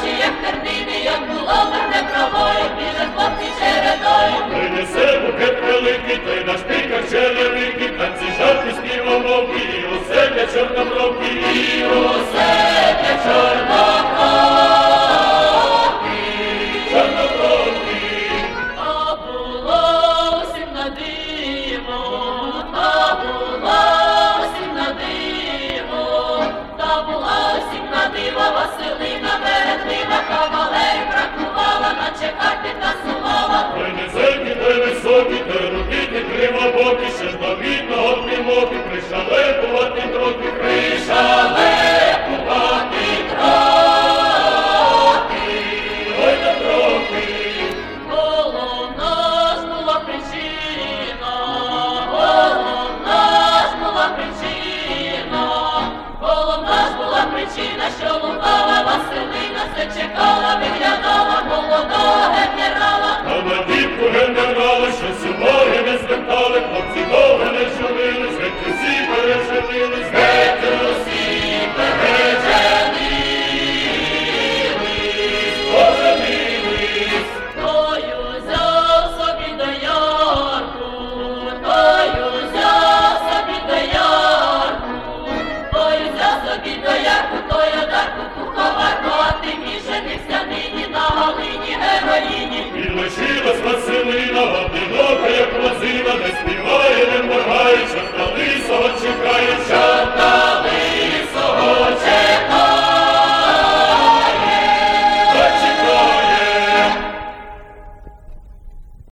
очі, як терміни, як було верне правою, біля хлопці чередою. Принесе букет великий, той наш пікар черевики, танці жарти співомовки, і усе для чорнобровки, і усе для чорнобровки. Василина до бідного тримоки, пришалепувати трохи, пришалепувати трохи, ой, да трохи. Головна була причина, головна була причина, головна була причина, що лукава feel is